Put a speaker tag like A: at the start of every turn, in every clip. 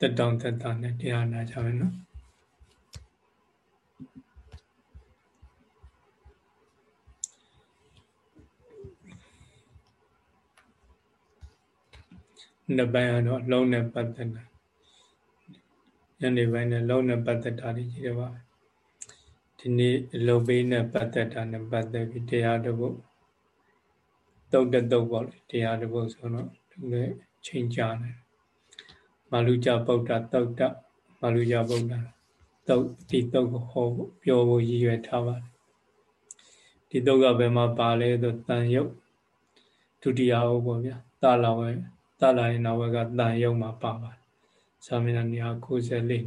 A: တက်တောင့်တက်တာနဲ့တရားနာကြမယ်နော်နှစ်ပိုင်းကတော့လုံးနဲ့ပတ်သက်တာညနေပိုင်းနဲ့လုံးနဲ့ပတ်သက်တာကြီးတယ်ပါဒီနေ့အလုပ်ပေးနဲ့ပတ်သက်တာနဲ့ပတ်သက်ပြီးတရားတစ်ပုဒ်တုတ်တုတ်ပေါ့လေတရားတစ်ပုဒ်ဆိုတော့သူလည်းချိန်ကြတယ် မာလူကြဗုဒ္ဓတုတ်တမာလူကြဗုဒ္ဓတုတ်ဒီတုတ်ကိုဟောပြောဖို့ရည်ရွယ်ထားပါတယ်ဒီတုတ်ကဘယ်မှာပါလဲဆိုတန်ရုပ်ဒုတိယဟုတ်ပေါ့ဗျာတာလာဝဲတာလာရင်နောက်ဘက်ကတန်ရုပ်မှာပါပါတယ်သာမဏေ294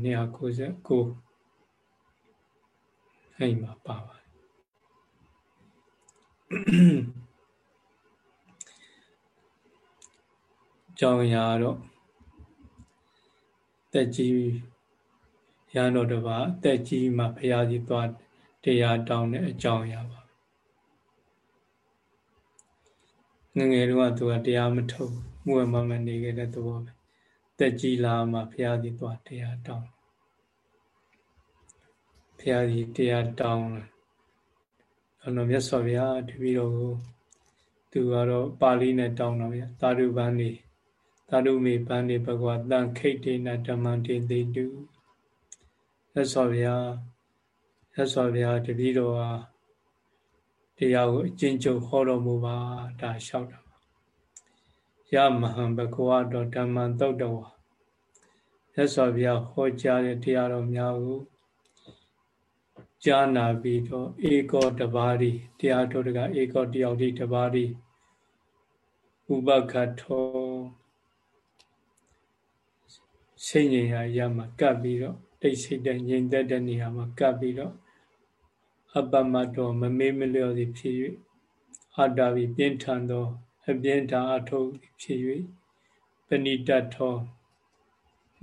A: 299အဲ့မှာပါပါတယ်ကြောင်းရာတော့ တက်ကြီးရဟန်းတော်တစ်ပါးတက်ကြီးမှဘုရားကြီးသွားတရားတောင်းတဲ့အကြောင်းအရာပါငငယ်တုန်းကသူကတရားမထုတ်မှုဝမမနေခဲ့တဲ့သဘောပဲတက်ကြီးလာမှဘုရားကြီးသွားတရားတောင်းဘုရားကြီးတရားတောင်းလာအဲ့တော့မြတ်စွာဘုရားတပည့်တော်ကိုသူကတော့ပါဠိနဲ့တောင်းတော့ဗျာသာဓုပန်းနေ သာဓုမေပန်းနေဘဂဝတံခိတ်တေနဓမ္မတေတိတုမြတ်စွာဘုရားမြတ်စွာဘုရားတပည့်တော်ဟာတရားကိုအကျဉ်းချုပ်ဟောတော်မူပါဒါလျှောက်တာယမဟံဘဂဝတောဓမ္မံသုတ်တော်မြတ်စွာဘုရားဟောကြားတဲ့တရားတော်များကိုကြားနာပြီးတော့ဧကောတပါးရီတရားတော်တကဧကောတယောက်ဒီတပါးရီဥပခတ်ထော စိတ်ငြိမ်ရာရမှာကပ်ပြီးတော့တိတ်ဆိတ်တဲ့ငြိမ်သက်တဲ့နေရာမှာကပ်ပြီးတော့အပမတ်တော်မမေးမလျော်သည်ဖြစ်၍အတ္တဝိပြင်းထန်သောအပြင်းထန်အထုတ်ဖြစ်၍ပဏိတတ်သော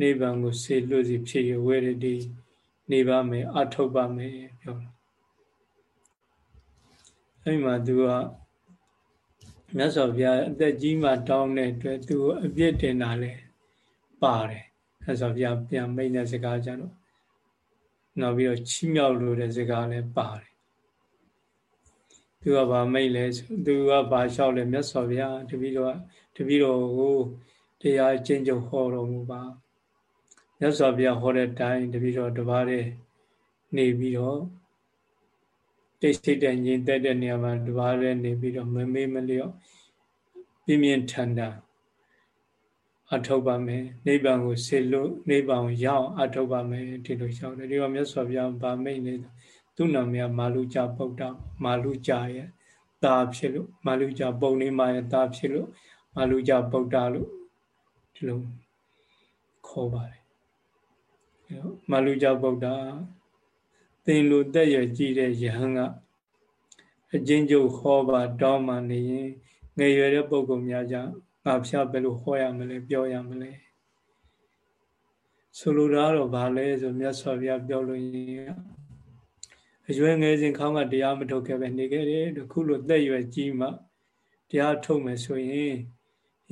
A: နိဗ္ဗာန်ကိုဆေလွတ်စီဖြစ်၍ဝေရတိနေပါမယ်အထုတ်ပါမယ်ပြောတာအဲ့မှာသူကမြတ်စွာဘုရားအသက်ကြီးမှတောင်းတဲ့အတွက်သူအပြစ်တင်တာလဲပါတယ် မြတ်စွာဘုရားပြန်မိတ်တဲ့စကားကြတော့နောက်ပြီးတော့ချီးမြှောက်လို့တဲ့စကားလဲပါတယ်သူကဗာမိတ်လဲသူကဗာလျှောက်လဲမြတ်စွာဘုရားတပည့်တော်တပည့်တော်ကိုတရားကျင့်ကြုံဟောတော်မူပါမြတ်စွာဘုရားဟောတဲ့အတိုင်းတပည့်တော်တပါးတည်းနေပြီးတော့တိတ်ဆိတ်တဲ့ညင်သက်တဲ့နေရာမှာတပါးတည်းနေပြီးတော့မမေ့မလျော့ပြင်းပြင်းထန်ထန် အထောက်ပါမယ်နိဗ္ဗာန်ကိုဆေလို့နိဗ္ဗာန်ကိုရောက်အထောက်ပါမယ်ဒီလိုလျှောက်တယ်ဒီကမြတ်စွာဘုရားဗာမိတ်နေသူ့နာမည်မာလူကြပုဒ္ဒမာလူကြရဲ့တာဖြစ်လို့မာလူကြပုံနေမှာရဲ့တာဖြစ်လို့မာလူကြပုဒ္ဒလို့ဒီလိုခေါ်ပါတယ်မာလူကြဗုဒ္ဓသင်လိုတက်ရကြည့်တဲ့ယဟန်ကအချင်းကျုပ်ဟောပါတောင်းမှနေရင်ငယ်ရွယ်တဲ့ပုဂ္ဂိုလ်များကြငါ ဖျားဘယ်လိုဟောရမလဲပြောရမလဲဆိုလိုတာတော့ဗာလဲဆိုမြတ်စွာဘုရားပြောလို့ရင်အရွယ်ငယ်စဉ်ခေါင်းကတရားမထုတ်ခဲ့ပဲနေခဲ့တယ်တခုလိုသက်ရွယ်ကြီးမှတရားထုတ်မယ်ဆိုရင်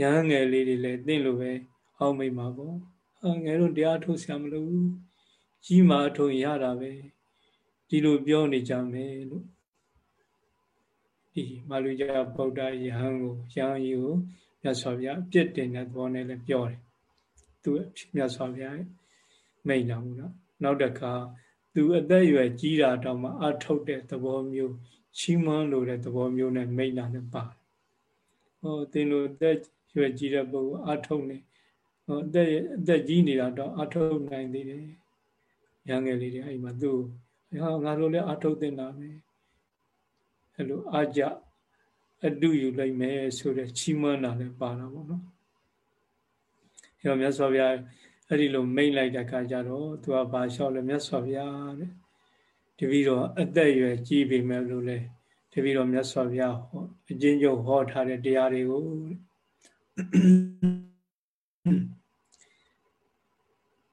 A: ရဟန်းငယ်လေးတွေလည်းသင်လိုပဲအောက်မိတ်မှာပေါ့ငယ်တို့တရားထုတ်ဆရာမလို့ကြီးမာထုတ်ရတာပဲဒီလိုပြောနေကြမယ်လို့ဒီမာလူကြဗုဒ္ဓယဟန်ကိုယဟန်ကြီးကို မြတ်စွာဘုရားပြစ်တင်တဲ့သဘောနဲ့လည်းပြောတယ်သူမြတ်စွာဘုရားမိန်တော်မူတော့နောက်တစ်ခါသူအသက်အရွယ်ကြီးတာတောင်မှအထုတ်တဲ့သဘောမျိုးချီးမွမ်းလို့တဲ့သဘောမျိုးနဲ့မိန်တာလည်းပါတယ်ဟောသင်တို့အသက်အရွယ်ကြီးတဲ့ပုဂ္ဂိုလ်အထုတ်နေဟောအသက်အသက်ကြီးနေတာတော့အထုတ်နိုင်သေးတယ်ရငယ်လေးတွေအဲ့မှာသူ့ဟာငါတို့လည်းအထုတ်တင်တာပဲအဲ့လိုအာကြ အတုယူလိုက်မယ်ဆိုတဲ့ချီးမွမ်းတာလည်းပါတာပေါ့နော်အဲ့တော့မြတ်စွာဘုရားအဲ့ဒီလိုမိတ်လိုက်တဲ့အခါကျတော့သူကဘာလျှောက်လဲမြတ်စွာဘုရားတဲ့တပည့်တော်အသက်အရွယ်ကြီးပြီမဲ့လို့လဲတပည့်တော်မြတ်စွာဘုရားဟောအကျဉ်းချုပ်ဟောထားတဲ့တရားတွေကို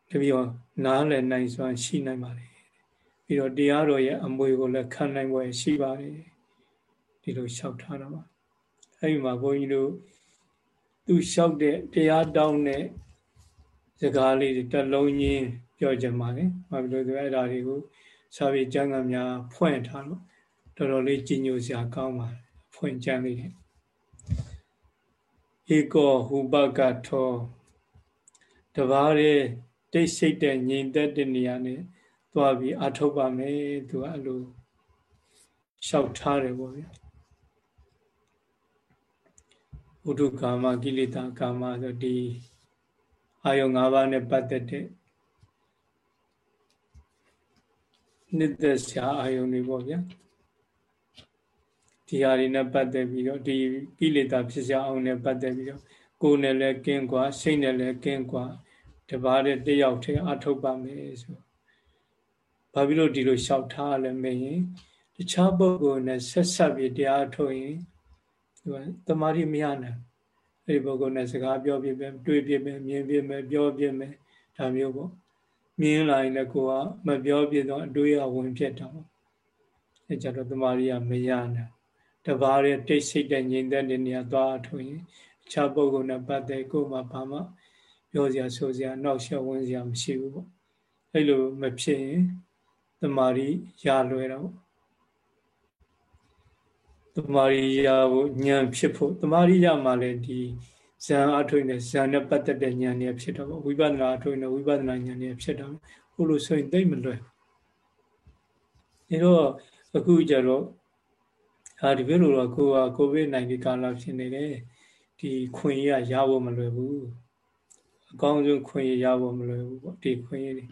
A: တပည့်တော်နားလည်နိုင်စွာရှိနိုင်ပါလေပြီးတော့တရားတော်ရဲ့အမွေကိုလည်းခံနိုင်ပွဲရှိပါတယ် ဒီလိုလျှောက်ထားတာပါအဲဒီမှာဘုန်းကြီးတို့သူလျှောက်တဲ့တရားတောင်းတဲ့စကားလေးတစ်လုံးချင်းပြောကြမှာလေဘာဖြစ်လို့လဲအဲ့ဒါတွေကိုစာပေကျမ်းဂန်များဖွင့်ထားလို့တော်တော်လေးကြည်ညိုစရာကောင်းပါတယ်ဖွင့်ကြမ်းလေးတယ်ဧကောဟူပကထောတဘာရဲ့တိတ်ဆိတ်တဲ့ငြိမ်သက်တဲ့နေရာနဲ့သွားပြီးအထုတ်ပါမယ်သူကအဲ့လိုလျှောက်ထားတယ်ပေါ့ဗျာ ဥဒုကာမကိလေသာကာမဆိုဒီအာယုံ၅ပါးနဲ့ပတ်သက်တဲ့နှစ်သက်စရာအာယုံတွေပေါ့ဗျာဒီဟာတွေနဲ့ပတ်သက်ပြီးတော့ဒီကိလေသာဖြစ်စရာအောင်နဲ့ပတ်သက်ပြီးတော့ကိုယ်နဲ့လည်းကင်းကွာစိတ်နဲ့လည်းကင်းကွာတပါးတဲ့တယောက်ထဲအထုတ်ပါမယ်ဆိုဘာဖြစ်လို့ဒီလိုလျှောက်ထားလဲမင်းရင်တခြားပုဂ္ဂိုလ်နဲ့ဆက်ဆက်ပြီးတရားထုတ်ရင် ဒီတမာတိမရနိုင်အဲ့ဒီပုဂ္ဂိုလ်နဲ့စကားပြောပြပဲတွေးပြပဲမြင်ပြမယ်ပြောပြမယ်ဒါမျိုးပေါ့မြင်လာရင်လည်းကိုကမပြောပြတော့အတွေးအဝင်ဖြစ်တာပေါ့အဲကြတော့တမာတိကမရနိုင်တပါးရဲ့တိတ်ဆိတ်တဲ့ငြိမ်သက်တဲ့နေရာသွားထုတ်ရင်အခြားပုဂ္ဂိုလ်နဲ့ပတ်သက်ကိုမှဘာမှပြောစရာဆိုစရာနောက်ရှောက်ဝင်စရာမရှိဘူးပေါ့အဲ့လိုမဖြစ်ရင်တမာရီရလွယ်တော့ တမာရီရဖို့ဉာဏ်ဖြစ်ဖို့တမာရီရမှလည်းဒီဇံအထွေနဲ့ဇံနဲ့ပတ်သက်တဲ့ဉာဏ်တွေဖြစ်တော့ဝိပဿနာအထွေနဲ့ဝိပဿနာဉာဏ်တွေဖြစ်တော့ဟိုလိုဆိုရင်သိမ့်မလွယ်ဘူးဒါတော့အခုကျတော့ဟာဒီဘက်လိုတော့ကိုကကိုဗစ် -19 ကာလဖြစ်နေတယ်ဒီခွင့်ရရဖို့မလွယ်ဘူးအကောင်းဆုံးခွင့်ရဖို့မလွယ်ဘူးပေါ့ဒီခွင့်ရတွေ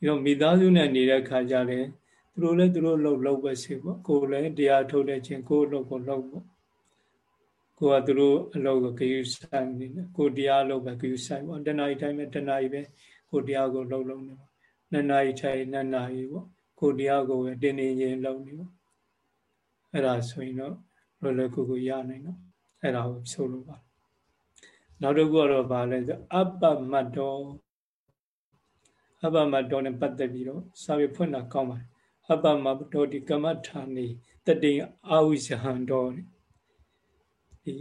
A: ပြီးတော့မိသားစုနဲ့နေတဲ့ခါကျလည်း သူတို့လည်းသူတို့လှုပ်လှုပ်ပဲစီပေါ့ကိုယ်လည်းတရားထုတ်တဲ့ချင်းကိုယ်လှုပ်ကိုလှုပ်ပေါ့ကိုကသူတို့အလုပ်ကိုဂယုဆိုင်နေတယ်ကိုတရားလုပ်ပဲဂယုဆိုင်ပေါ့တဏှာကြီးတိုင်းပဲတဏှာကြီးပဲကိုတရားကိုလှုပ်လှုပ်နေပေါ့နှစ်နာရီထိုင်နှစ်နာရီပေါ့ကိုတရားကိုပဲတင်းနေရင်လှုပ်နေပေါ့အဲ့ဒါဆိုရင်တော့လောလောကူကူရနိုင်တော့အဲ့ဒါကိုဆိုလိုပါနောက်တစ်ခုကတော့ဗာလဲဆိုအပ္ပမတ်တော်အပ္ပမတ်တော်နဲ့ပတ်သက်ပြီးတော့စာပေဖွင့်တာကောင်းပါတယ် အပ္ပမတ်တော်ဒီကမ္မထာနေတတိအာဝိဇဟံတော်ဒီ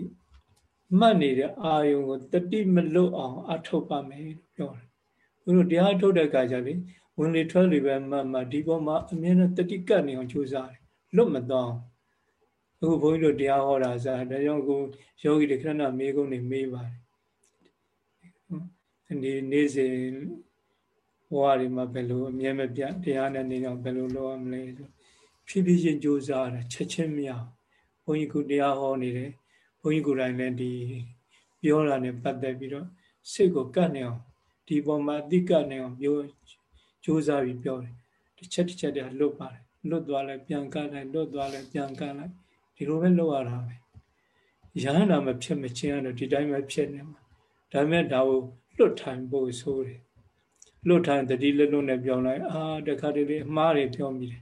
A: မှတ်နေတဲ့အာယုံကိုတတိမလွတ်အောင်အထုတ်ပါမယ်လို့ပြောတယ်ဘုရားတရားထုတ်တဲ့အခါကျလေဝင်လေထွက်လေပဲမှတ်မှဒီပေါ်မှာအမြဲတမ်းတတိကတ်နေအောင်ကြိုးစားတယ်လွတ်မသွားအောင်အခုဘုန်းကြီးတို့တရားဟောတာစားဒါကြောင့်အခုယောဂီတွေခဏမေးကုန်နေမေးပါတယ်ဒီနေ့စဉ် ဘဝတွေမှာဘယ်လိုအမြဲမပြတ်တရားနဲ့နေတော့ဘယ်လိုလုပ်ရမလဲဆိုဖြည်းဖြည်းချင်းကြိုးစားတာချက်ချင်းမရဘုန်းကြီးကတရားဟောနေတယ်ဘုန်းကြီးကိုယ်တိုင်လည်းဒီပြောတာနဲ့ပတ်သက်ပြီးတော့စိတ်ကိုကတ်နေအောင်ဒီပေါ်မှာအတိကတ်နေအောင်ပြောကြိုးစားပြီးပြောတယ်တစ်ချက်တစ်ချက်တည်းလွတ်ပါတယ်လွတ်သွားလဲပြန်ကတ်လိုက်လွတ်သွားလဲပြန်ကတ်လိုက်ဒီလိုပဲလုပ်ရတာပဲရဟန္တာမဖြစ်မချင်းကတော့ဒီတိုင်းပဲဖြစ်နေမှာဒါပေမဲ့ဒါကိုလွတ်ထိုင်ဖို့ဆိုတယ် လွတ်ထိုင်တတိလက်လုံးနဲ့ပြောလိုက်အာတခါတလေအမှားတွေပြောမိတယ်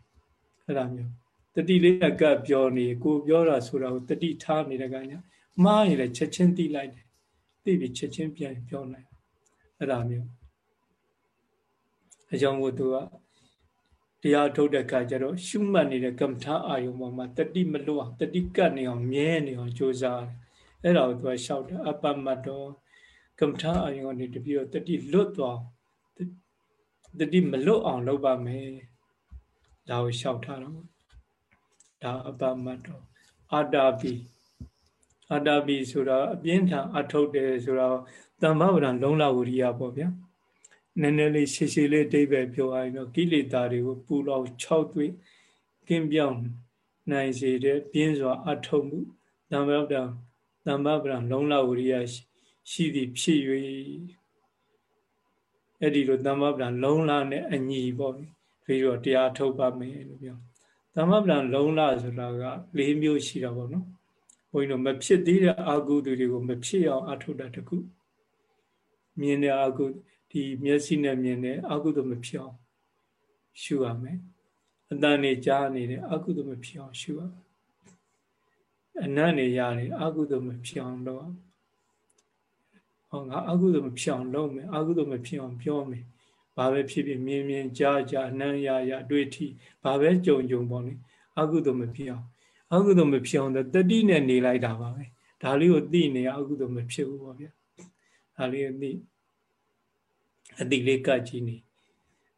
A: အဲ့ဒါမျိုးတတိလေးကကပ်ပြောနေကိုပြောတာဆိုတာကိုတတိထားနေတဲ့ကညာမှားရင်လည်းချက်ချင်းသိလိုက်တယ်သိပြီးချက်ချင်းပြန်ပြောလိုက်အဲ့ဒါမျိုးအကြောင်းကိုသူကတရားထုတ်တဲ့အခါကျတော့ရှုမှတ်နေတဲ့ကမ္မထာအာယုံပေါ်မှာတတိမလွတ်အောင်တတိကတ်နေအောင်မြဲနေအောင်ကြိုးစားတယ်အဲ့ဒါကိုသူကလျှောက်တယ်အပမတ်တော်ကမ္မထာအာယုံကနေတပြည့်တော့တတိလွတ်သွား တတိမလွတ်အောင်လုပ်ပါမယ်ဒါကိုလျှောက်ထားတော့ဒါအပမတ်တော်အာတာပိအာတာပိဆိုတာအပြင်းထန်အထုတ်တယ်ဆိုတော့တမ္မဗရံလုံးလဝရိယပေါ့ဗျာနည်းနည်းလေးရှည်ရှည်လေးအတိပဲပြောရရင်တော့ကိလေသာတွေကိုပူလောင်၆သွေးကင်းပြောင်းနိုင်စေတဲ့ပြင်းစွာအထုံမှုတမ္ပပဒံတမ္ပပဒံလုံလဝရိယရှိသည်ဖြစ်၍ အဲ့ဒီလိုတမ္ပပဒံလုံလနဲ့အညီပေါ့ပြီးတော့တရားထုတ်ပါမယ်လို့ပြောတမ္ပပဒံလုံလဆိုတာက၄မျိုးရှိတာပေါ့နော်ဘုန်းကြီးတို့မဖြစ်သေးတဲ့အာဟုသူတွေကိုမဖြစ်အောင်အထုတ်တာတခုမြင်တဲ့အာဟုဒီမျက်စိနဲ့မြင်တဲ့အကုသိုလ်မဖြစ်အောင်ရှုရမယ်အတန်နေကြားနေတဲ့အကုသိုလ်မဖြစ်အောင်ရှုရမယ်အနတ်နေရတယ်အကုသိုလ်မဖြစ်အောင်လုပ် ဟောငါအကုသိုလ်မဖြစ်အောင်လုပ်မယ်အကုသိုလ်မဖြစ်အောင်ပြောမယ်ဘာပဲဖြစ်ဖြစ်မြင်မြင်ကြားကြားအနံ့ရရတွေ့ထိဘာပဲကြုံကြုံပေါ့လေအကုသိုလ်မဖြစ်အောင်အကုသိုလ်မဖြစ်အောင်တတိနဲ့နေလိုက်တာပါပဲဒါလေးကိုသိနေအကုသိုလ်မဖြစ်ဘူးပေါ့ဗျာဒါလေးကိုသိအတိလေးကတ်ကြည့်နေ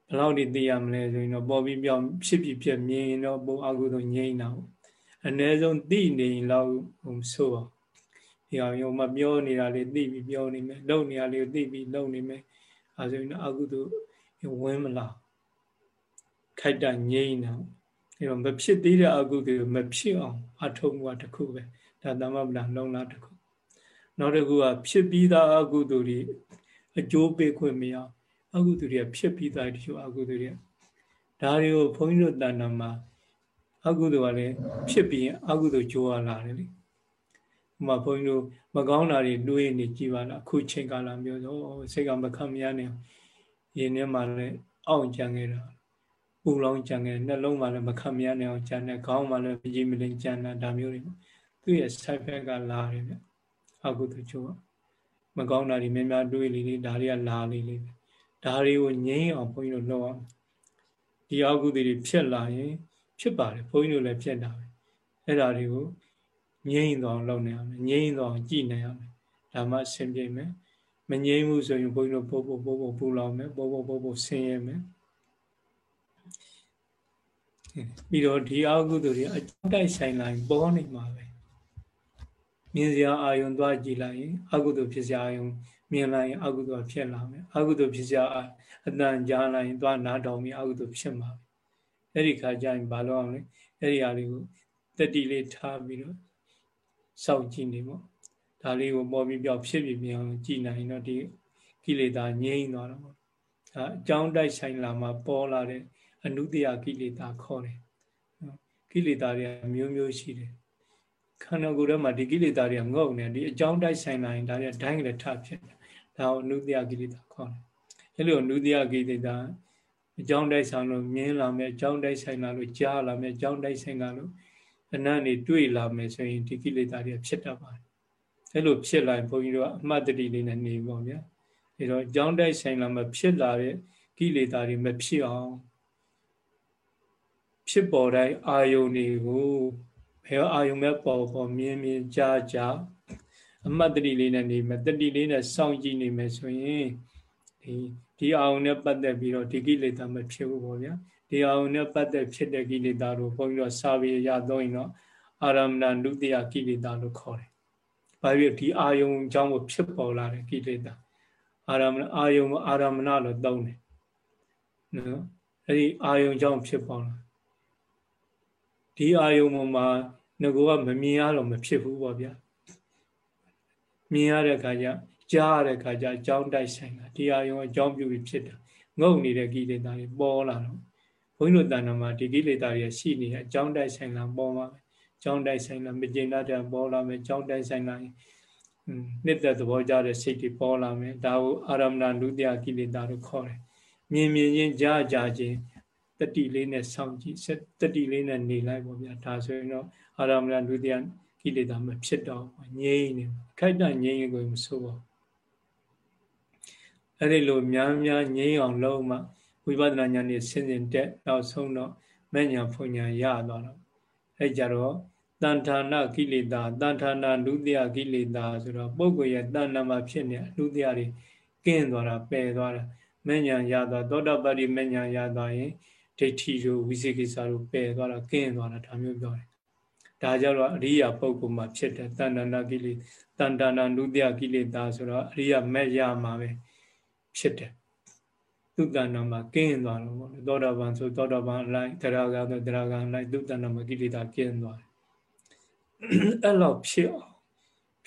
A: ဘယ်လောက်ဒီသိရမလဲဆိုရင်တော့ပေါ်ပြီးပြောင်းဖြစ်ပြီးပြမြင်တော့ပုံအကုသို့ငြိမ့်တာပေါ့အ ਨੇ ဆုံးသိနေလောက်ဟိုဆိုပါ ဒီအောင်ရောမပြောနေတာလေးသိပြီးပြောနေမယ်လုံနေတာလေးကိုသိပြီးလုံနေမယ်အဲဆိုရင်အကုသို့ဝင်မလားခိုက်တာငြိမ့်တာအဲတော့မဖြစ်သေးတဲ့အကုသို့မဖြစ်အောင်အထုံးမှုတစ်ခုပဲဒါသမဗလာလုံလားတစ်ခုနောက်တစ်ခုကဖြစ်ပြီးသားအကုသို့တွေအကျိုးပေးခွင့်မရအကုသိုလ်တွေကဖြစ်ပြီးသားတချို့အကုသိုလ်တွေဒါတွေကိုဘုန်းကြီးတို့တဏ္ဍာမှာအကုသိုလ်ကလည်းဖြစ်ပြီးရင်အကုသိုလ်ကြိုးရလာတယ်လေဥ မာဘုန်းကြီးတို့မကောင်းတာတွေတွေးနေကြည်ပါလားအခုချိန်ကာလမျိုးဆိုစိတ်ကမခံမရနဲ့ရင်ထဲမှာလည်းအောင့်ကြံခဲ့တာပူလောင်ကြံခဲ့နှလုံးမှာလည်းမခံမရနဲ့အောင်ကြံတဲ့ခေါင်းမှာလည်းမကြီးမလင်းကြံတာဒါမျိုးတွေသူ့ရဲ့ side effect ကလာတယ်ဗျအကုသိုလ်ကြိုးမကောင်းတာတွေများများတွေးလေလေဒါတွေကလာလေလေဒါတွေကိုငြိမ်းအောင်ဘုန်းကြီးတို့လုပ်အောင်ဒီအကုသိုလ်တွေဖြစ်လာရင် ဖြစ်ပါတယ်ဘုန်းကြီးတို့လည်းဖြစ်တာပဲအဲ့ဒါတွေကို ငြိမ်းသွားအောင်လုပ်နေရမယ်ငြိမ်းသွားအောင်ကြည်နေရမယ်ဒါမှအဆင်ပြေမယ်မငြိမ်းဘူးဆိုရင်ဘုန်းကြီးတို့ပို့ပို့ပို့ပို့ပူလောင်မယ်ပို့ပို့ပို့ပို့ဆင်းရဲမယ်ပြီးတော့ဒီအကုသိုလ်တွေအတိုက်ဆိုင်လာရင်ပေါ်နေမှာပဲမြင်စရာအာယုံသွားကြည့်လိုက်ရင်အကုသိုလ်ဖြစ်စရာအာယုံမြင်လိုက်ရင်အကုသိုလ်ဖြစ်လာမယ်အကုသိုလ်ဖြစ်စရာအတန်ကြားလိုက်ရင်သွားနားတော်ပြီးအကုသိုလ်ဖြစ်မှာပဲအဲ့ဒီခါကျရင်ဘာလို့အောင်လဲအဲ့ဒီဟာလေးကိုတတိလေးထားပြီးတော့ စောင့်ကြည့်နေပေါ့ဒါလေးကိုပေါ်ပြီးပြောက်ဖြစ်ပြီးမြန်အောင်ကြည်နိုင်တော့ဒီကိလေသာငြိမ်းသွားတော့ပေါ့ဒါအကြောင်းတိုက်ဆိုင်လာမှပေါ်လာတဲ့အနုတ္တယကိလေသာခေါ်တယ်ကိလေသာတွေမျိုးမျိုးရှိတယ်ခန္ဓာကိုယ်ထဲမှာဒီကိလေသာတွေကငုံနေဒီအကြောင်းတိုက်ဆိုင်လာရင်ဒါတွေဒိုင်းကလေးထဖြစ်တယ်ဒါကိုအနုတ္တယကိလေသာခေါ်တယ်အဲ့လိုအနုတ္တယကိလေသာအကြောင်းတိုက်ဆိုင်လို့မြင်လာမယ်အကြောင်းတိုက်ဆိုင်လာလို့ကြားလာမယ်အကြောင်းတိုက်ဆိုင်လာလို့ အနတ်နေတွေ့လာမယ်ဆိုရင်ဒီကိလေသာတွေဖြစ်တတ်ပါတယ်အဲ့လိုဖြစ်လာရင်ဘုန်းကြီးတို့ကအမှတ်တတိလေးနဲ့နေပေါ့ဗျာအဲ့တော့အကြောင်းတိုက်ဆိုင်လာမှဖြစ်လာတဲ့ကိလေသာတွေမဖြစ်အောင်ဖြစ်ပေါ်တိုင်းအာယုန်တွေကိုဘယ်အာယုံမဲ့ပေါ်ပေါ်မြင်မြင်ကြားကြားအမှတ်တတိလေးနဲ့နေမယ်တတိလေးနဲ့စောင့်ကြည့်နေမယ်ဆိုရင်ဒီဒီအာယုံနဲ့ပတ်သက်ပြီးတော့ဒီကိလေသာမဖြစ်ဘူးပေါ့ဗျာ ဒီအာယုံနဲ့ပတ်သက်ဖြစ်တဲ့ကိလေသာတို့ဘုန်းကြီးတို့စာပေရသုံးရင်တော့အာရမဏနုတ္တယကိလေသာလို့ခေါ်တယ်။ဘာဖြစ်ဒီအာယုံအကြောင်းကိုဖြစ်ပေါ်လာတဲ့ကိလေသာအာရမဏအာယုံအာရမဏလို့သုံးတယ်။နော်အဲ့ဒီအာယုံအကြောင်းဖြစ်ပေါ်လာဒီအာယုံပေါ်မှာငကိုကမမြင်ရတော့မဖြစ်ဘူးပေါ့ဗျာမြင်ရတဲ့ခါကျကြားရတဲ့ခါကျအကြောင်းတိုက်ဆိုင်တာဒီအာယုံအကြောင်းပြုပြီးဖြစ်တာငုံနေတဲ့ကိလေသာတွေပေါ်လာတော့ ဘုန်းကြီးတို့တဏ္ဍာမှာဒီကိလေသာတွေရှိနေတဲ့အကြောင်းတိုက်ဆိုင်လာပေါ်မှာပဲအကြောင်းတိုက်ဆိုင်လာမကျင်တတ်တဲ့ပေါ်လာမယ်အကြောင်းတိုက်ဆိုင်လာရင်နှစ်သက်သဘောကြတဲ့စိတ်တွေပေါ်လာမယ်ဒါကိုအာရမဏနုတ္တယကိလေသာလို့ခေါ်တယ်မြင်မြင်ချင်းကြားကြားချင်းတတိလေးနဲ့စောင့်ကြည့်တတိလေးနဲ့နေလိုက်ပေါ့ဗျာဒါဆိုရင်တော့အာရမဏဒုတိယကိလေသာမဖြစ်တော့ငြိမ့်နေခိုက်တငြိမ့်ကိုမဆိုးပါအဲ့ဒီလိုများများငြိမ့်အောင်လုပ်မှ ဝိပဿနာဉာဏ်နဲ့ဆင်းဆင်းတက်နောက်ဆုံးတော့မဲ့ညာဖွညာရသွားတော့အဲ့ကြတော့တန်ထာနာကိလေသာတန်ထာနာဒုတိယကိလေသာဆိုတော့ပုဂ္ဂိုလ်ရဲ့တဏ္ဍမှာဖြစ်နေဒုတိယတွေကင်းသွားတာပယ်သွားတာမဲ့ညာရသွားသောတာပတ္တိမဲ့ညာရသွားရင်ဒိဋ္ဌိတို့ဝိသေကိစ္စတို့ပယ်သွားတာကင်းသွားတာဒါမျိုးပြောတယ်ဒါကြတော့အရိယာပုဂ္ဂိုလ်မှာဖြစ်တဲ့တဏ္ဍနာကိလေတဏ္ဍနာနုတ္တယကိလေသာဆိုတော့အရိယာမဲ့ရမှာပဲဖြစ်တယ် သူတဏ္ဍမှာကင်းသွားတော့ဘောသောတာပန်ဆိုသောတာပန်အလိုက်တရားကဆိုတရားကအလိုက်သူတဏ္ဍမှာကိလေသာကင်းသွားတယ်အဲ့လောက်ဖြစ်အောင်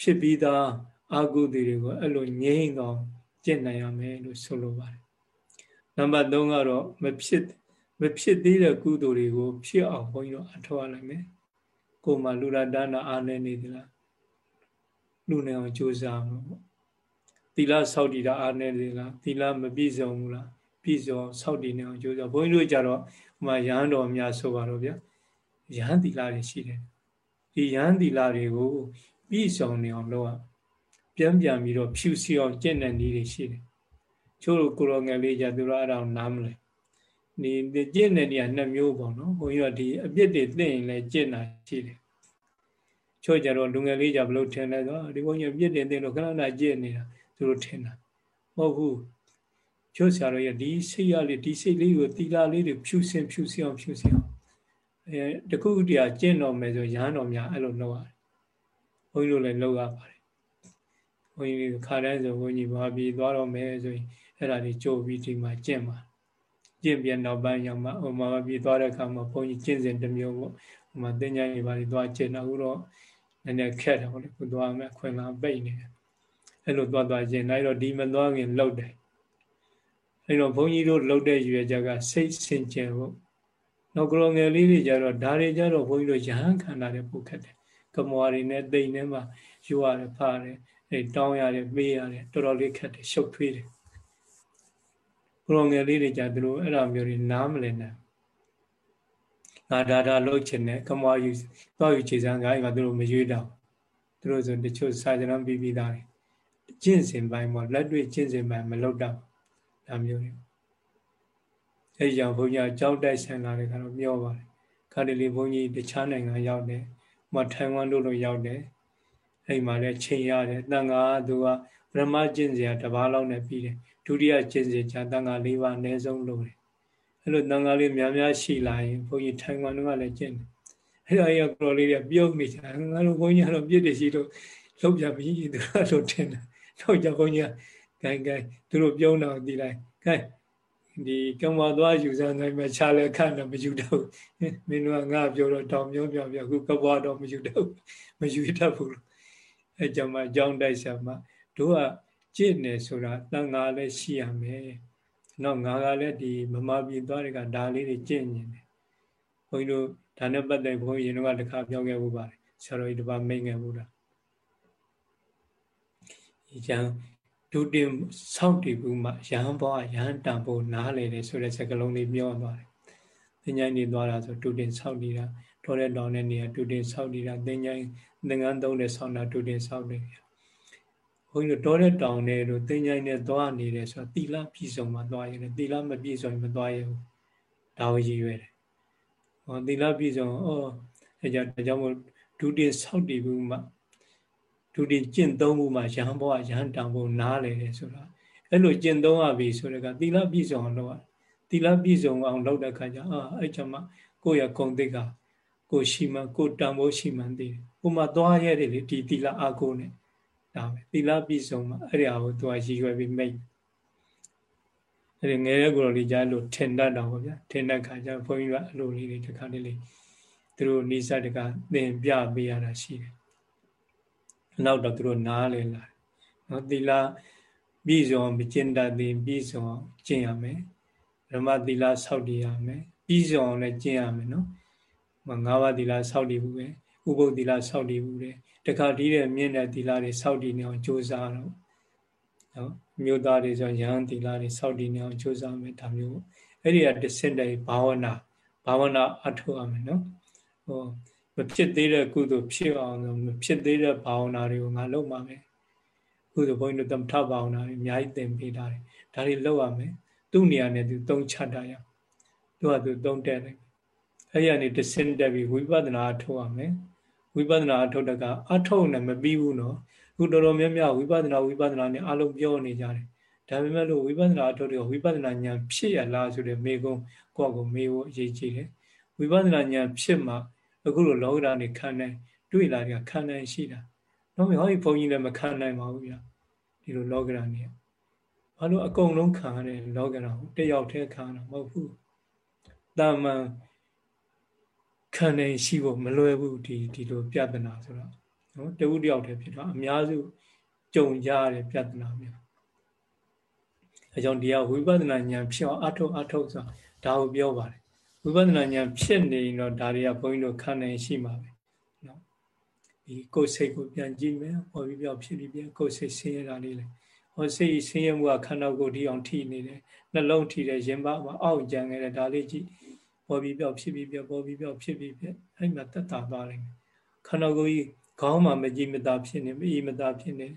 A: ဖြစ်ပြီးသားအာဟုတိတွေကိုအဲ့လိုငြိမ့်တော့ကျင့်နိုင်ရမယ်လို့ဆိုလိုပါတယ်နံပါတ်3ကတော့မဖြစ်မဖြစ်သေးတဲ့ကုသိုလ်တွေကိုဖြစ်အောင်ဘုန်းကြီးတို့အထောက်အလိုက်မယ်ကိုယ်မှာလူရဒါနာအားနေနေသလားလူနေအောင်ကြိုးစားမှာပေါ့သီလစောင့်တည်တာအားနေသေးလားသီလမပြည့်စုံဘူးလား ပြည့်စုံစောင့်တည်နေအောင်ကြိုးစားဘုန်းကြီးတို့ကြတော့ဟိုမှာရဟန်းတော်များဆိုပါတော့ဗျာရဟန်းသီလတွေရှိတယ်ဒီရဟန်းသီလတွေကိုပြည့်စုံနေအောင်လုပ်ရပြန်ပြန်ပြီးတော့ဖြူစီအောင်ကျင့်တဲ့နည်းတွေရှိတယ်ချို့ကိုရောငယ်လေးကြသူတို့အဲ့ဒါနားမလဲဒီကျင့်တဲ့နေရာနှစ်မျိုးပေါ့နော်ဘုန်းကြီးကဒီအပြစ်တွေသိရင်လည်းကျင့်တာရှိတယ်ချို့ကြတော့လူငယ်လေးကြဘလို့ထင်လဲဆိုဒီဘုန်းကြီးအပြစ်တွေသိလို့ခဏခဏကျင့်နေတာသူတို့ထင်တာမဟုတ်ဘူး ကျိုးဆရာတော်ရဲ့ဒီစိတ်ရလေးဒီစိတ်လေးကိုတီလာလေးတွေဖြူစင်ဖြူစင်အောင်ဖြူစင်အောင်အဲတခုတည်းကျင့်တော်မယ်ဆိုရဟန်းတော်များအဲ့လိုလုပ်ရတယ်ဘုန်းကြီးတို့လည်းလုပ်ရပါတယ်ဘုန်းကြီးခါတိုင်းဆိုဘုန်းကြီးဘာပြီးသွားတော့မယ်ဆိုရင်အဲ့ဒါတွေကြိုးပြီးဒီမှာကျင့်ပါကျင့်ပြန်နောက်ပိုင်းရောက်မှဟိုမှာပြီးသွားတဲ့အခါမှာဘုန်းကြီးကျင့်စဉ်တစ်မျိုးပေါ့ဟိုမှာသင်္ကြန်ကြီးပါပြီးသွားကျင့်တော့အခုတော့နည်းနည်းခက်တယ်ဟုတ်လေခုသွားမယ်ခွင်လာပိတ်နေတယ်အဲ့လိုသွားသွားကျင့်လိုက်တော့ဒီမသွားခင်လှုပ်တယ် အဲ့တော့ဘုန်းကြီးတို့လှုပ်တဲ့ရွယ်ကြကစိတ်စင်ကြယ်ဖို့နောက်ကလောငယ်လေးတွေကြတော့ဒါတွေကြတော့ဘုန်းကြီးတို့ရဟန်းခန္ဓာတွေပုတ်ခတ်တယ်ကမွာတွေနဲ့တိမ်ထဲမှာယူရတယ်ဖားတယ်အဲတောင်းရတယ်ပေးရတယ်တော်တော်လေးခက်တယ်ရှုပ်ထွေးတယ်ကလောငယ်လေးတွေကြသူတို့အဲ့လိုမျိုးတွေနားမလည်နိုင်ငါဒါဒါလှုပ်ချင်တယ်ကမွာယူတော့ယူခြေစမ်းကအဲ့မှာသူတို့မရွေးတော့သူတို့ဆိုတချို့စာကြမ်းပြီးပြီးသားတယ်ကျင့်စဉ်ပိုင်းပေါ့လက်တွေ့ကျင့်စဉ်ပိုင်းမလုပ်တော့ ဒါမျိုးတွေအဲဒီကြောင့်ဘုန်းကြီးအကြောက်တိုက်ဆန်လာတယ်ကတော့ပြောပါတယ်ခါတလေဘုန်းကြီးတခြားနိုင်ငံရောက်တယ်မထိုင်ဝမ်တို့လိုရောက်တယ်အဲဒီမှာလည်းချိန်ရတယ်တန်ခါသူကပရမကျင့်စရာတစ်ပါးလောက်နဲ့ပြီးတယ်ဒုတိယကျင့်စဉ်ကျတန်ခါ၄ပါးအနည်းဆုံးလို့တယ်အဲ့လိုတန်ခါလေးများများရှိလာရင်ဘုန်းကြီးထိုင်ဝမ်တို့ကလည်းကျင့်တယ်အဲ့တော့အဲ့ကလော်လေးတွေပြုတ်နေကြတယ်ငါတို့ဘုန်းကြီးကတော့ပြည့်တရှိလို့လောက်ပြပြီသူကလို့ထင်တယ်တော့ကြောင့်ဘုန်းကြီးက ဂိုင်းဂိုင်းသူတို့ပြုံးတော့ဒီလိုက်ဂိုင်းဒီကံမသွားယူစားနိုင်မှခြားလဲခန့်တော့မယူတော့မင်းတို့ကငါပြောတော့တောင်ပြောပြောပြောအခုကဘွားတော့မယူတော့မယူတတ်ဘူးအဲကြောင့်မှအကြောင်းတိုက်ဆက်မှတို့ကကြည့်နေဆိုတာတန်ငါလည်းရှိရမယ်နော်ငါကလည်းဒီမမပြည်သွားတဲ့ကဒါလေးတွေကြင့်နေတယ်ဘုန်းကြီးတို့ဒါနဲ့ပတ်သက်ဘုန်းကြီးတို့ကတခါပြောခဲ့ဘူးပါတယ်ဆရာတော်ကြီးတပါမိတ်ငယ်ဘူးလားဒီကြောင့် ဒုတင်ဆောက်တည်ဘူးမှရဟန်းဘောရဟန်းတန်ဖို့နားလေတယ်ဆိုတဲ့စကားလုံးလေးပြောသွားတယ်။သင်္ချိုင်းနေသွားတာဆိုဒုတင်ဆောက်တည်တာတော်တဲ့တောင်တဲ့နေရာဒုတင်ဆောက်တည်တာသင်္ချိုင်းသင်္ကန်းသုံးတဲ့ဆောင်းတာဒုတင်ဆောက်တယ်။ဘုန်းကြီးတို့တော်တဲ့တောင်တဲ့တို့သင်္ချိုင်းနဲ့သွားနေတယ်ဆိုတော့သီလပြည့်စုံမှသွားရတယ်သီလမပြည့်စုံရင်မသွားရဘူး။ဒါဝကြီးရွယ်တယ်။ဟောသီလပြည့်စုံအော်အဲကြောင့်ဒါကြောင့်မို့ဒုတင်ဆောက်တည်ဘူးမှ ဒုတိကျင့်သုံးမှုမှာရဟန်းဘဝရဟန်းတန်ဖို့နားလေတယ်ဆိုတာအဲ့လိုကျင့်သုံးရပြီဆိုတဲ့ကသီလပြည့်စုံအောင်လုပ်ရသီလပြည့်စုံအောင်လုပ်တဲ့ခါကျအာအဲ့ကျမှကိုယ့်ရဲ့ဂုဏ်သိက္ခာကိုရှိမှကိုတန်ဖို့ရှိမှန်းသိတယ်။ဥမာသွားရဲတယ်လေဒီသီလအာကိုနဲ့ဒါပဲသီလပြည့်စုံမှအဲ့ဒီအကိုသူကရည်ရွယ်ပြီးမိတ်အဲ့ဒီငယ်တဲ့ကိုယ်တော်လေးကြားလို့ထင်တတ်တော့ဗျာထင်တဲ့ခါကျဘုန်းကြီးကအဲ့လိုလေးတွေတခါလေးလေးသူတို့နိစ္စတကသင်ပြပေးရတာရှိတယ် နောက်တော့သူတို့နားလဲလာနော်သီလပြည့်စုံမကျင့်တတ်သည်ပြည့်စုံကျင့်ရမယ်ဓမ္မသီလဆောက်တည်ရမယ်ပြည့်စုံလည်းကျင့်ရမယ်နော်ငါးပါးသီလဆောက်တည်ဘူးပဲဥပုသ်သီလဆောက်တည်ဘူးလေတခါတည်းတဲ့မြင့်တဲ့သီလတွေဆောက်တည်နေအောင်ကြိုးစားတော့နော်မြို့သားတွေဆိုရဟန်းသီလတွေဆောက်တည်နေအောင်ကြိုးစားမယ်ဒါမျိုးအဲ့ဒီကတဆင့်တိုင်ဘာဝနာဘာဝနာအထောက်ရမယ်နော်ဟော မဖြစ်သေးတဲ့ကုသိုလ်ဖြစ်အောင်မဖြစ်သေးတဲ့ဘာဝနာတွေကိုငါလုပ်မှာပဲကုသိုလ်ဘုန်းကြီးတို့သမထဘာဝနာတွေအများကြီးသင်ပေးထားတယ်ဒါတွေလုပ်ရမယ်သူ့နေရာနဲ့သူသုံးချတတ်ရသူကသူသုံးတက်တယ်အဲ့ဒီကနေတဆင့်တက်ပြီးဝိပဿနာအထုတ်ရမယ်ဝိပဿနာအထုတ်တကအထုတ်နဲ့မပြီးဘူးနော်ခုတော်တော်များများဝိပဿနာဝိပဿနာနဲ့အလုံးပြောနေကြတယ်ဒါပေမဲ့လို့ဝိပဿနာအထုတ်တွေကဝိပဿနာဉာဏ်ဖြစ်ရလားဆိုတဲ့မေကုံကိုယ့်ကိုမေးဖို့အရေးကြီးတယ်ဝိပဿနာဉာဏ်ဖြစ်မှ အခုလိုလောကဓာတ်နေခံနိုင်တွေ့လာတယ်ခံနိုင်ရှိတာတော့ဟောဒီဘုန်းကြီးလည်းမခံနိုင်ပါဘူးဗျာဒီလိုလောကဓာတ်နေဘာလို့အကုန်လုံးခံရတယ်လောကဓာတ်တယောက်တည်းခံတာမဟုတ်ဘူးတာမန်ခံနိုင်ရှိဖို့မလွယ်ဘူးဒီဒီလိုပြဿနာဆိုတော့နော်တဝုတယောက်တည်းဖြစ်တော့အများစုကြုံကြရတဲ့ပြဿနာမျိုးအဲကြောင့်ဒီကဝိပဿနာဉာဏ်ဖြစ်အောင်အထုတ်အထုတ်ဆိုဒါကိုပြောပါတယ် ဝိပဿနာဉာဏ်ဖြစ်နေရင်တော့ဒါတွေကဘုန်းကြီးတို့ခံနိုင်ရှိမှာပဲနော်ဒီကိုယ်စိတ်ကိုပြန်ကြည့်မယ်ပေါ်ပြီးပြောက်ဖြစ်ပြီးပြန်ကိုယ်စိတ်ဆင်းရဲတာလေးလေဟောစိတ်ဆင်းရဲမှုကခန္ဓာကိုယ်ဒီအောင်ထိနေတယ်နှလုံးထိတယ်ရင်ပါမှာအောက်ကြံခဲ့တယ်ဒါလေးကြည့်ပေါ်ပြီးပြောက်ဖြစ်ပြီးပြောက်ပေါ်ပြီးပြောက်ဖြစ်ပြီးပြန်အဲ့မှာတက်တာသွားနိုင်တယ်ခန္ဓာကိုယ်ကြီးခေါင်းမှာမကြည်မသာဖြစ်နေမအီမသာဖြစ်နေ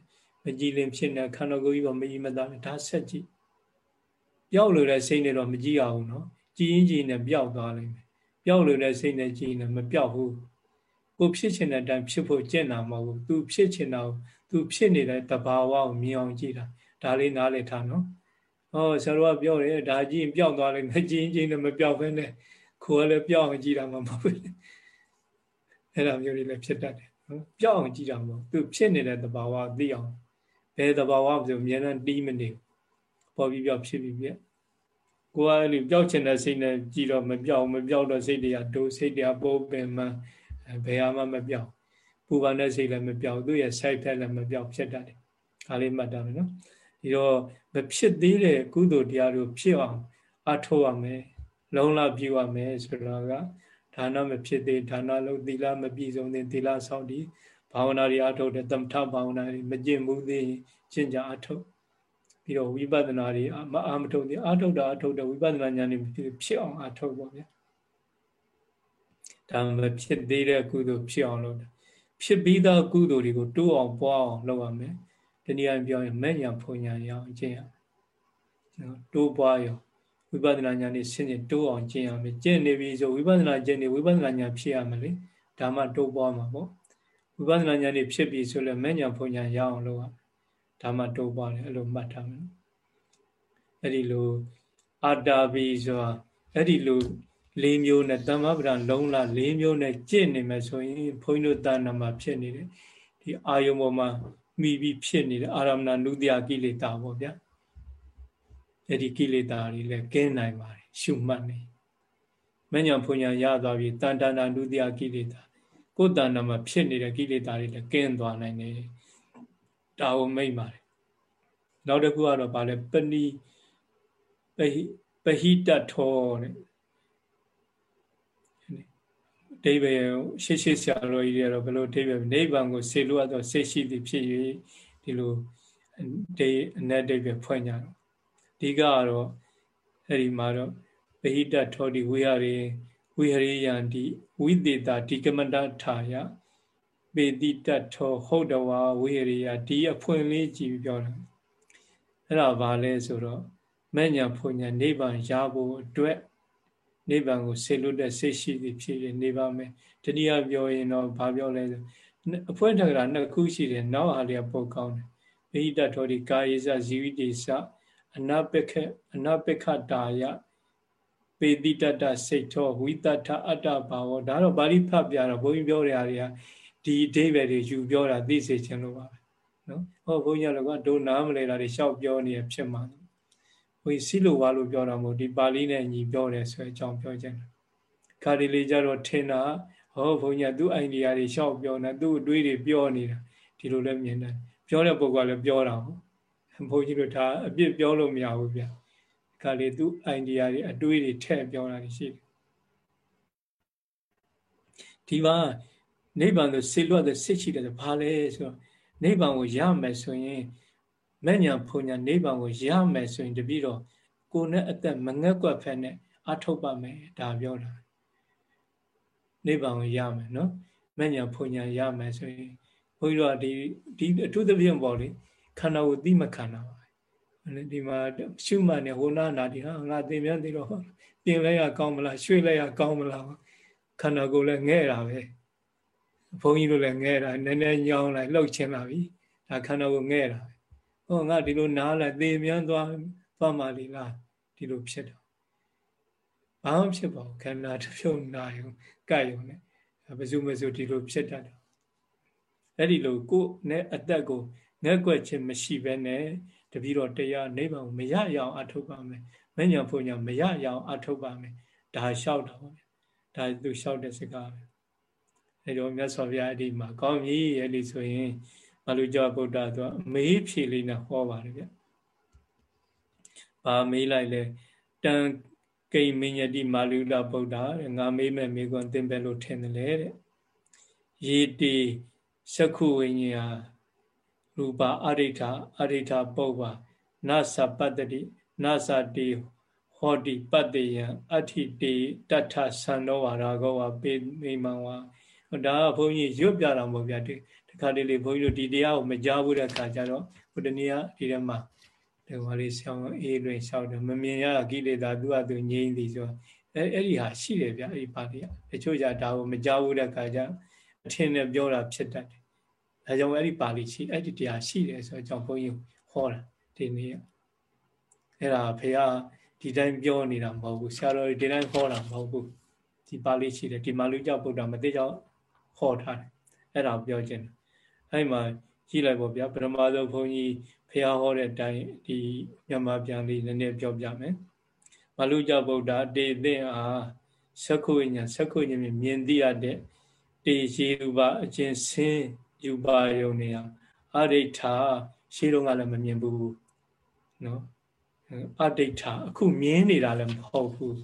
A: မကြည်လင်ဖြစ်နေခန္ဓာကိုယ်ကြီးကမအီမသာဒါဆက်ကြည့်ပြောက်လို့တဲ့စိတ်နဲ့တော့မကြည့်အောင်နော် ကြည်ရင်ကြည်နဲ့ပျောက်သွားလိမ့်မယ်ပျောက်လို့တဲ့စိတ်နဲ့ကြည်နေမပျောက်ဘူးကိုဖြစ်ချင်တဲ့အတိုင်းဖြစ်ဖို့ကြင့်တာမဟုတ်ဘူးသူဖြစ်ချင်တာသူဖြစ်နေတဲ့တဘာဝကိုမြင်အောင်ကြည့်တာဒါလေးနားလည်ထားနော်ဟောဆရာတော်ကပြောတယ်ဒါကြည့်ရင်ပျောက်သွားလိမ့်မယ်ကြည့်ရင်ကြည့်လည်းမပျောက်ဘဲနဲ့ခိုးကလည်းပျောက်အောင်ကြည့်တာမှမဟုတ်ဘူးအဲ့လိုမျိုးတွေလည်းဖြစ်တတ်တယ်နော်ပျောက်အောင်ကြည့်တာမဟုတ်သူဖြစ်နေတဲ့သဘာဝသိအောင်ဘယ်သဘာဝဆိုအများနဲ့တီးမနေပေါ်ပြီးပျောက်ဖြစ်ပြီးပြက် ကိုယ်ကအဲ့လိုပျောက်ချင်တဲ့စိတ်နဲ့ကြည့်တော့မပျောက်မပျောက်တော့စိတ်တွေကဒုစိတ်တွေကပိုးပင်မှဘယ်ဟာမှမပျောက်ပူပန်တဲ့စိတ်လည်းမပျောက်သူ့ရဲ့ side ဖက်လည်းမပျောက်ဖြစ်တတ်တယ်ဒါလေးမှတ်တာမယ်နော်ဒီတော့မဖြစ်သေးတဲ့ကုသိုလ်တရားတွေဖြစ်အောင်အထောက်ရမယ်လုံးလပြုရမယ်ဆိုတော့ကဒါနမဖြစ်သေးဒါနလုံးသီလမပြည့်စုံသေးသီလဆောက်တည်ဘာဝနာတွေအထုတ်တယ်သမထဘာဝနာတွေမကျင့်ဘူးသေးရင်ကျင့်ကြအထုတ် ပြီးတော့ဝိပဿနာတွေမအာမထုတ်သေးအထုတ်တာအထုတ်တယ်ဝိပဿနာဉာဏ်တွေဖြစ်အောင်အထုတ်ပါဗျာဒါမဖြစ်သေးတဲ့ကုသိုလ်ဖြစ်အောင်လုပ်တယ်ဖြစ်ပြီးသားကုသိုလ်တွေကိုတိုးအောင်ပွားအောင်လုပ်ရမယ်တနည်းအားပြောရင်မဲ့ညာဖုန်ညာရအောင်ကျင့်ရမယ်တိုးပွားရောဝိပဿနာဉာဏ်နဲ့ဆင်းရဲတိုးအောင်ကျင့်ရမယ်ကျင့်နေပြီဆိုဝိပဿနာကျင့်နေဝိပဿနာဉာဏ်ဖြစ်ရမယ်လေဒါမှတိုးပွားမှာပေါ့ဝိပဿနာဉာဏ်နဲ့ဖြစ်ပြီဆိုလည်းမဲ့ညာဖုန်ညာရအောင်လုပ်ရမယ် ဒါမှတိုးပွားတယ်အဲ့လိုမှတ်ထားမယ်အဲ့ဒီလိုအာတာဘီဆိုတာအဲ့ဒီလို၄မျိုးနဲ့တမ္မပဒံလုံးလာ၄မျိုးနဲ့ကြင့်နေမယ်ဆိုရင်ဘုန်းကြီးတို့တာနာမှာဖြစ်နေတယ်ဒီအာယုံပေါ်မှာမိပြီးဖြစ်နေတဲ့အာရမဏနုတ္တိယကိလေသာပေါ့ဗျာအဲ့ဒီကိလေသာတွေလည်းကင်းနိုင်ပါတယ်ရှုမှတ်နေမညံဖွညာရသွားပြီတန်တနာနုတ္တိယကိလေသာကိုယ်တဏ္ဍမှာဖြစ်နေတဲ့ကိလေသာတွေလည်းကင်းသွားနိုင်တယ် ဒါကိုမိတ်ပါတယ်နောက်တစ်ခုကတော့ဗာလဲပဏိပဟိပဟိတထောတဲ့ဒိဗေရှေ့ရှေ့ဆရာတော်ကြီးတွေကတော့ဘယ်လိုဒိဗေနိဗ္ဗာန်ကိုဆေလို့ရတော့စိတ်ရှိသည်ဖြစ်၍ဒီလိုဒေအနတ်ဒိဗေဖွင့်ကြတော့ဒီကတော့အဲ့ဒီမှာတော့ဗဟိတထောတိဝိဟရေဝိဟရိယံတိဝိသေတာဒီကမတထာယ ပေတိတထောဟုတ်တဝါဝိဟရိယဒီအဖွင့်လေးကြည့်ပြောတာအဲ့ဒါဘာလဲဆိုတော့မဲ့ညာဖွညာနိဗ္ဗာန်ရဖို့အတွက်နိဗ္ဗာန်ကိုဆေလွတ်တဲ့စိတ်ရှိသည်ဖြစ်ရင်နေပါမယ်တတိယပြောရင်တော့ဘာပြောလဲဆိုအဖွင့်ထကရာနှစ်ခုရှိတယ်နောက်ဟာလေးပုတ်ကောင်းတယ်ဝိဟိတထောတိကာယေစဇီဝိတေစအနပခအနပခတာယပေတိတတစိတ်ထောဝိတထအတ္တဘာဝဒါတော့ပါဠိဖတ်ပြတော့ဘုန်းကြီးပြောတဲ့အရာတွေက ဒီအဓိပ္ပာယ်တွေယူပြောတာသိစေချင်လို့ပါပဲနော်ဟောဘုန်းကြီးကတော့ဒုနားမလဲတာတွေရှောက်ပြောနေဖြစ်မှာဘုန်းကြီးစီလိုဝါလို့ပြောတာမဟုတ်ဒီပါဠိနဲ့ညီပြောတယ်ဆိုအကြောင်းပြောချင်တယ်ခါဒီလေးကြတော့ထင်တာဟောဘုန်းကြီးကသူ့အိုင်ဒီယာတွေရှောက်ပြောနေသူ့အတွေးတွေပြောနေတာဒီလိုလည်းမြင်တယ်ပြောတဲ့ပုဂ္ဂိုလ်ကလည်းပြောတာဟုတ်ဘုန်းကြီးတို့ဒါအပြစ်ပြောလို့မရဘူးဗျခါလေသူ့အိုင်ဒီယာတွေအတွေးတွေထည့်ပြောတာရှိတယ်ဒီမှာ နိဗ္ဗာန်ကိုဆေလွတ်တဲ့စိတ်ရှိတယ်ဆိုဘာလဲဆိုတော့နိဗ္ဗာန်ကိုရမယ်ဆိုရင်မဲ့ညာဖုန်ညာနိဗ္ဗာန်ကိုရမယ်ဆိုရင်တပည့်တော်ကိုယ်နဲ့အသက်မငက်ကွက်ဖက်နဲ့အထုတ်ပါမယ်ဒါပြောတာနိဗ္ဗာန်ကိုရမယ်နော်မဲ့ညာဖုန်ညာရမယ်ဆိုရင်ဘုန်းကြီးတို့ကဒီဒီအထူးသဖြင့်ပေါ့လေခန္ဓာကိုသိမခံတာပါဒီမှာရှုမှတ်နေဟိုနာနာဒီဟာငါသင်ပြန်သိတော့ပြင်လဲရကောင်းမလားရွှေ့လဲရကောင်းမလားခန္ဓာကိုယ်လည်းငဲ့တာပဲ ဘုန်းကြီးတို့လည်းငဲ့တာနည်းနည်းညောင်းလိုက်လှုပ်ချင်းလာပြီဒါခန္ဓာကိုယ်ငဲ့တာပဲဟောငါဒီလိုနားလိုက်သေမြန်သွားသွားမှလီလားဒီလိုဖြစ်တော့ဘာမှဖြစ်ပါဘူးခန္ဓာတစ်ဖြုတ်နာယုံကပ်ယုံနဲ့ဘယ်သူမှဆိုဒီလိုဖြစ်တတ်တယ်အဲ့ဒီလိုကိုယ်နဲ့အသက်ကိုငက်ွက်ခြင်းမရှိဘဲနဲ့တပည့်တော်တရားနိဗ္ဗာန်ကိုမရရအောင်အထုတ်ပါမယ်မဉ္ဇဉ်ဖို့ညာမရရအောင်အထုတ်ပါမယ်ဒါလျှောက်တာပါဗျဒါသူလျှောက်တဲ့စကားပဲ အဲတော့မြတ်စွာဘုရားအဲ့ဒီမှာကောင်းပြီအဲ့ဒီဆိုရင်မလူကျော်ဗုဒ္ဓသူအမေးဖြေလေးနဲ့ဟောပါတယ်ဗျဘာမေးလိုက်လဲတန်ကိမင်းယတိမာလူလဗုဒ္ဓတဲ့ငါမေးမဲ့မေးခွန်းသင်ပဲလို့ထင်တယ်လေတဲ့ရေတီသက္ခုဝိညာရူပအရိဋ္ဌအရိဋ္ဌပုပ္ပါနသပတ္တိနသတိဟောတိပတ္တိယံအဋ္ဌိတေတထသံတော်ဝါရာကောဝပေမိမံဝါ ဒါကဘုန်းကြီးရွတ်ပြတာမဟုတ်ဗျာဒီတခါတလေဘုန်းကြီးတို့ဒီတရားကိုမကြားဘူးတဲ့အခါကျတော့ဘုဒ္ဓနီးကဒီထဲမှာဒီဟာလေးဆောင်းအေးလွင်လျှောက်တယ်မမြင်ရကိလေသာသူ့အတူငြိမ့်သည်ဆိုအဲအဲ့ဒီဟာရှိတယ်ဗျအဲ့ဒီပါဠိကတချို့ကြဒါကိုမကြားဘူးတဲ့အခါကျအထင်နဲ့ပြောတာဖြစ်တတ်တယ်ဒါကြောင့်အဲ့ဒီပါဠိရှိအဲ့ဒီတရားရှိတယ်ဆိုတော့ကြောင့်ဘုန်းကြီးဟောတာဒီနေ့အဲ့ဒါဖေဟာဒီတိုင်းပြောနေတာမဟုတ်ဘူးဆရာတော်ဒီတိုင်းဟောတာမဟုတ်ဘူးဒီပါဠိရှိတယ်ဒီမာလူကြောင့်ဗုဒ္ဓမသိကြောင့် ဟောထားတယ်အဲ့ဒါပြောခြင်းအဲ့မှာကြည့်လိုက်ပေါ့ဗျာပရမဇုဘုန်းကြီးဖះဟောတဲ့အတိုင်းဒီမြန်မာပြန်လေးနည်းနည်းပြောပြမယ်မလူကြောင့်ဗုဒ္ဓတေသင်အားသက္ခုဉာဏ်သက္ခုဉာဏ်မြင်သိရတဲ့တေရှိရူပအချင်းစင်းယူပါယုံနေရအရိဋ္ဌာရှေးတော့ကလည်းမမြင်ဘူးနော်အဋိဋ္ဌာအခုမြင်နေတာလည်းမဟုတ်ဘူး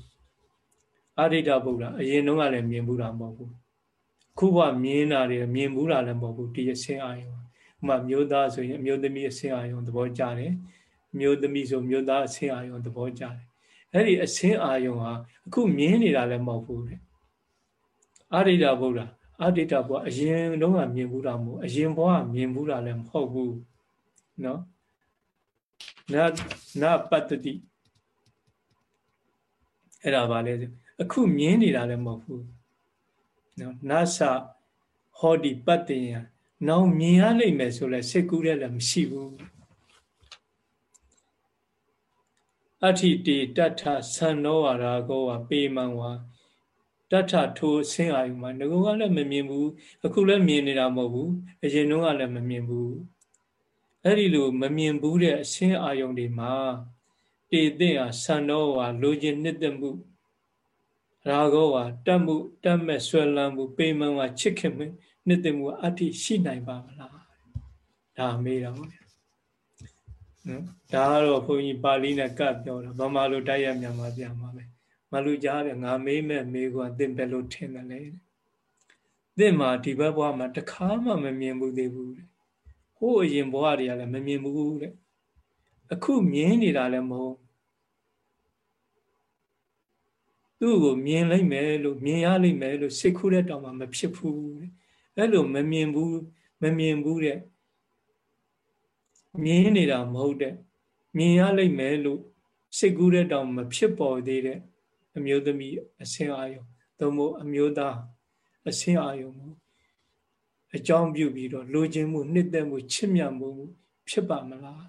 A: အဋိဋ္ဌဗုဒ္ဓအရင်တော့ကလည်းမြင်ဘူးတာမဟုတ်ဘူး ခုကမြင်တာတွေမြင်ဘူးတာလည်းမဟုတ်ဘူးဒီအစင်းအာယုံဥမာမျိုးသားဆိုရင်အမျိုးသမီးအစင်းအာယုံသဘောကျတယ်မျိုးသမီးဆိုမျိုးသားအစင်းအာယုံသဘောကျတယ်အဲ့ဒီအစင်းအာယုံဟာအခုမြင်နေတာလည်းမဟုတ်ဘူးတဲ့အဋိဋ္ဌဗုဒ္ဓအဋိဋ္ဌဘုရားအရင်တော့ကမြင်ဘူးတာမဟုတ်အရင်ဘဝမြင်ဘူးတာလည်းမဟုတ်ဘူးနော်နနပတ္တိအဲ့ဒါပါလေအခုမြင်နေတာလည်းမဟုတ်ဘူး နော်နသဟောဒီပတ္တိယနောင်မြင်ရလိမ့်မယ်ဆိုလဲစိတ်ကူးတဲ့လည်းမရှိဘူးအဋ္ဌိတေတထသံနောဝါရာကောဝပေမံဝါတထထိုးဆင်းအာယုမှာငကောကလည်းမမြင်ဘူးအခုလည်းမြင်နေတာမဟုတ်ဘူးအရင်တုန်းကလည်းမမြင်ဘူးအဲ့ဒီလိုမမြင်ဘူးတဲ့အရှင်းအာယုံတွေမှာတေတဲ့ဟာဆန္ဒောဟာလိုချင်နှစ်သက်မှု ရာဂောဟာတတ်မှုတတ်မဲ့ဆွဲလန်းမှုပိမန်ဟာချစ်ခင်မှုနှစ်သက်မှုအတ္တိရှိနိုင်ပါမလားဒါမေးတော့ဗျာနော်ဒါကတော့ဘုန်းကြီးပါဠိနဲ့ကပ်ပြောတာဗမာလိုတိုက်ရမြန်မာပြန်ပါပဲမလူကြားတယ်ငါမေးမဲ့မေးကွာသင်ဘယ်လိုထင်တယ်လဲသင်မှာဒီဘက်ဘဝမှာတခါမှမမြင်ဘူးသေးဘူးတဲ့ဟိုးအရင်ဘဝတွေကလည်းမမြင်ဘူးတဲ့အခုမြင်နေတာလည်းမဟုတ် သူ့ကိုမြင်လိုက်မယ်လို့မြင်ရလိမ့်မယ်လို့စိတ်ခုတဲ့တောင်မှမဖြစ်ဘူးတဲ့အဲ့လိုမမြင်ဘူးမမြင်ဘူးတဲ့မြင်နေတာမဟုတ်တဲ့မြင်ရလိမ့်မယ်လို့စိတ်ကူးတဲ့တောင်မဖြစ်ပေါ်သေးတဲ့အမျိုးသမီးအစင်အာယုံသို့မဟုတ်အမျိုးသားအစင်အာယုံကိုအကြောင်းပြုပြီးတော့လိုချင်မှုနှစ်သက်မှုချစ်မြတ်မှုဖြစ်ပါမလား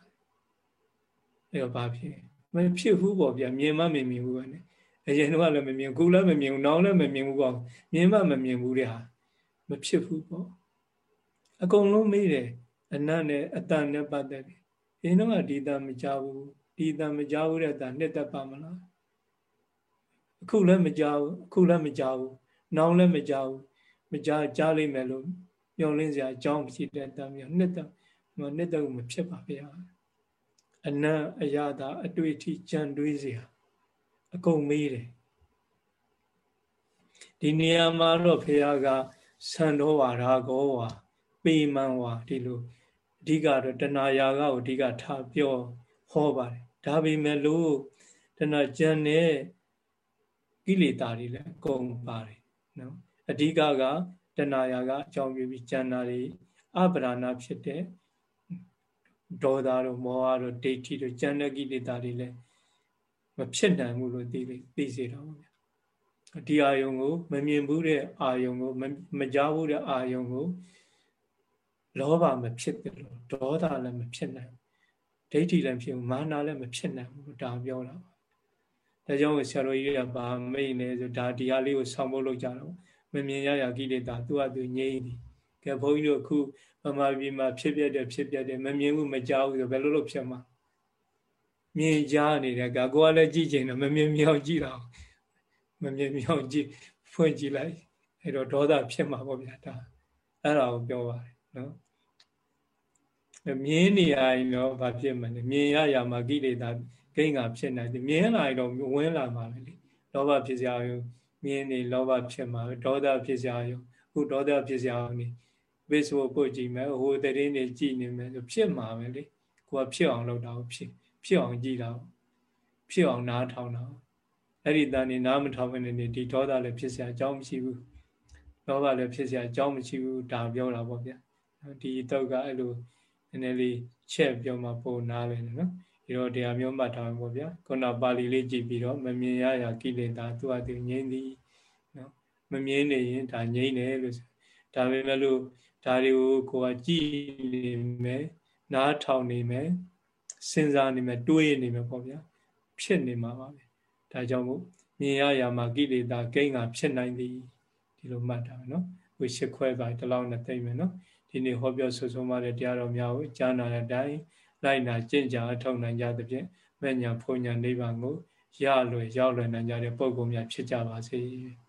A: အဲ့တော့ဘာဖြစ်မဖြစ်ဘူးပေါ့ဗျာမြင်မှမမြင်ဘူးပဲနဲ့ အရင်တော့လည်းမမြင်ခုလည်းမမြင်ဘူးနောက်လည်းမမြင်ဘူးပေါ့မြင်မှမမြင်ဘူးတဲ့ဟာမဖြစ်ဘူးပေါ့အကုန်လုံးမေးတယ်အနတ်နဲ့အတန်နဲ့ပတ်သက်တယ်အင်းတော့ဒီတန်မကြဘူးဒီတန်မကြဘူးတဲ့အတန်နှစ်သက်ပါမလားအခုလည်းမကြဘူးအခုလည်းမကြဘူးနောက်လည်းမကြဘူးမကြကြားလိမ့်မယ်လို့မျောလင်းစရာအကြောင်းမရှိတဲ့တမ်းမြောနှစ်သက်နှစ်သက်မဖြစ်ပါဗျာအနံ့အရာသာအတွေ့အထိကြံတွေးစရာ အကုန်မေးတယ်ဒီနေရာမှာတော့ဖေဟာကဆန်တော်ဝါရာကောဝါပေမန်ဝါဒီလိုအဓိကတော့တဏှာယာကကိုအဓိကထားပြောဟောပါတယ်ဒါပေမဲ့လို့တဏှာကြံတဲ့ကိလေသာတွေလည်းအကုန်ပါတယ်နော်အဓိကကတဏှာယာကအကြောင်းပြုပြီးကျန်တာတွေအပရာဏဖြစ်တဲ့ဒေါသတို့မောဟတို့ဒိဋ္ဌိတို့ကျန်တဲ့ကိလေသာတွေလည်း မဖြစ်နိုင်ဘူးလို့သိသိစေတော့ဗျာဒီအာယုံကိုမမြင်ဘူးတဲ့အာယုံကိုမကြားဘူးတဲ့အာယုံကိုလောဘမဖြစ်တယ်လို့ဒေါသလည်းမဖြစ်နိုင်ဒိဋ္ဌိလည်းဖြစ်ဘူးမာနလည်းမဖြစ်နိုင်ဘူးဒါပြောတာဒါကြောင့်ဆရာတော်ကြီးကဗာမိတ်နေဆိုဒါဒီဟာလေးကိုဆောင်းဖို့လုပ်ကြတော့မမြင်ရရကိလေသာသူ့အတူငြိမ့်သည်ကဲဘုန်းကြီးတို့အခုဗမာပြည်မှာဖြစ်ပြတဲ့ဖြစ်ပြတဲ့မမြင်ဘူးမကြားဘူးဆိုဘယ်လိုလုပ်ဖြစ်မှာ မြင်ကြားနေတဲ့ကကိုကလည်းကြည့်ချင်တယ်မမြင်မြောင်ကြည့်တာမမြင်မြောင်ကြည့်ဖွင့်ကြည့်လိုက်အဲ့တော့ဒေါသဖြစ်မှာပေါ့ဗျာဒါအဲ့ဒါကိုပြောပါတယ်နော်မြင်နေရရင်တော့ဘာဖြစ်မလဲမြင်ရရမှာကိလေသာဂိမ်းကဖြစ်နိုင်တယ်မြင်လာရင်တော့ဝင်လာမှာပဲလေလောဘဖြစ်စရာရောမြင်နေလောဘဖြစ်မှာဒေါသဖြစ်စရာရောခုဒေါသဖြစ်စရာနေ Facebook ပို့ကြည့်မယ်ဟိုတရင်နေကြည့်နေမယ်ဆိုဖြစ်မှာပဲလေကိုကဖြစ်အောင်လုပ်တာဖြစ် ဖြစ်အောင်ကြည့်တာဖြစ်အောင်နားထောင်တာအဲ့ဒီတန်နေနားမထောင်မနေနေဒီဒေါသလည်းဖြစ်စရာအကြောင်းမရှိဘူးလောဘလည်းဖြစ်စရာအကြောင်းမရှိဘူးဒါပြောတာပေါ့ဗျာဒီတော့ကအဲ့လိုနည်းနည်းလေးချက်ပြောမှပုံနားလဲနော်ဒီတော့တရားမျိုးမှတ်ထားမှာပေါ့ဗျာခုနပါဠိလေးကြည့်ပြီးတော့မမြင်ရရာကိလေသာသူ့အတူငြိမ့်သည်နော်မမြင်နေရင်ဒါငြိမ့်တယ်လို့ဒါပေမဲ့လို့ဒါတွေကိုကိုယ်ကကြည့်နေမယ်နားထောင်နေမယ် စဉ်းစားနေမယ်တွေးနေမယ်ပေါ့ဗျာဖြစ်နေမှာပါပဲဒါကြောင့်မို့မြင်ရရမှာကိလေသာဂိမ်းကဖြစ်နိုင်သည်ဒီလိုမှတ်တာနော်ဝိရှခွဲပါဒီလောက်နဲ့သိမ့်မယ်နော်ဒီနေ့ဟောပြောဆွဆုံးမတဲ့တရားတော်များကိုကြားနာတဲ့အတိုင်းလိုက်နာကျင့်ကြအထောက်နိုင်ကြသဖြင့်မညာဖုန်ညာနိဗ္ဗာန်ကိုရလွယ်ရောက်လွယ်နိုင်ကြတဲ့ပုဂ္ဂိုလ်များဖြစ်ကြပါစေ။